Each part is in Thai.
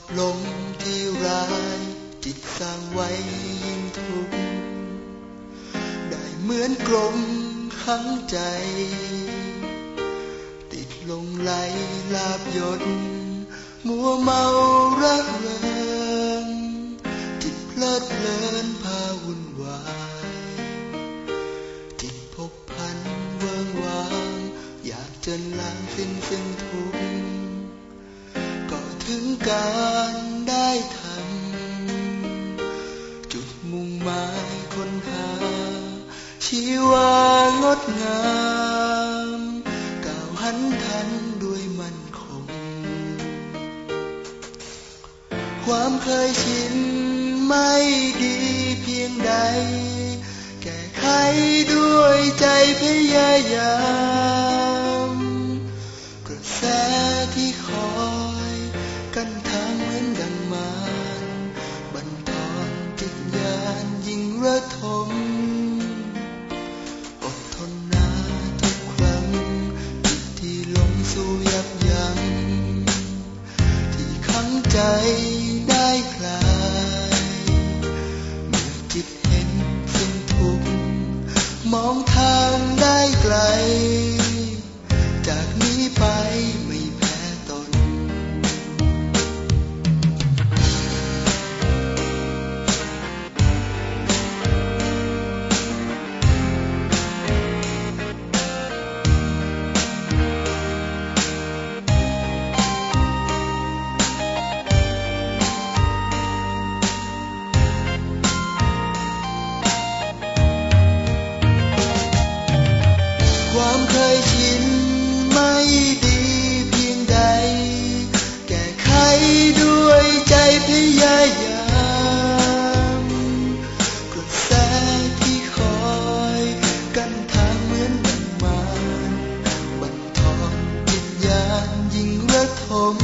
บลมที่ร้ายจิตสร้างไว้ยิ่งทุกข์ได้เหมือนกลมขังใจ ติดลงไหลลาบยศมัวเมารักเริงจิตเพลิดเพลินพาวุ่นวายจิตพบพันเวิงวาง อยากเจนล้างสิ้นซึ่งทุกข์ ถึงการได้ทำจุดมุ่งหมายค้นหา ชีวางดงามก้าวหันทันด้วยมันคง ความเคยชินไม่ดีเพียงใด แก้ไขด้วยใจพยายาม ใจได้คลายเมื่อจิตเห็นสิ่งทุกมองทางได้ไกล ผม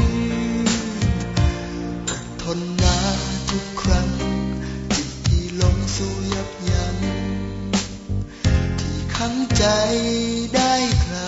ทนนาทุกครั้ง จิตที่ลงสู่ยับยั้งที่ขังใจได้ครา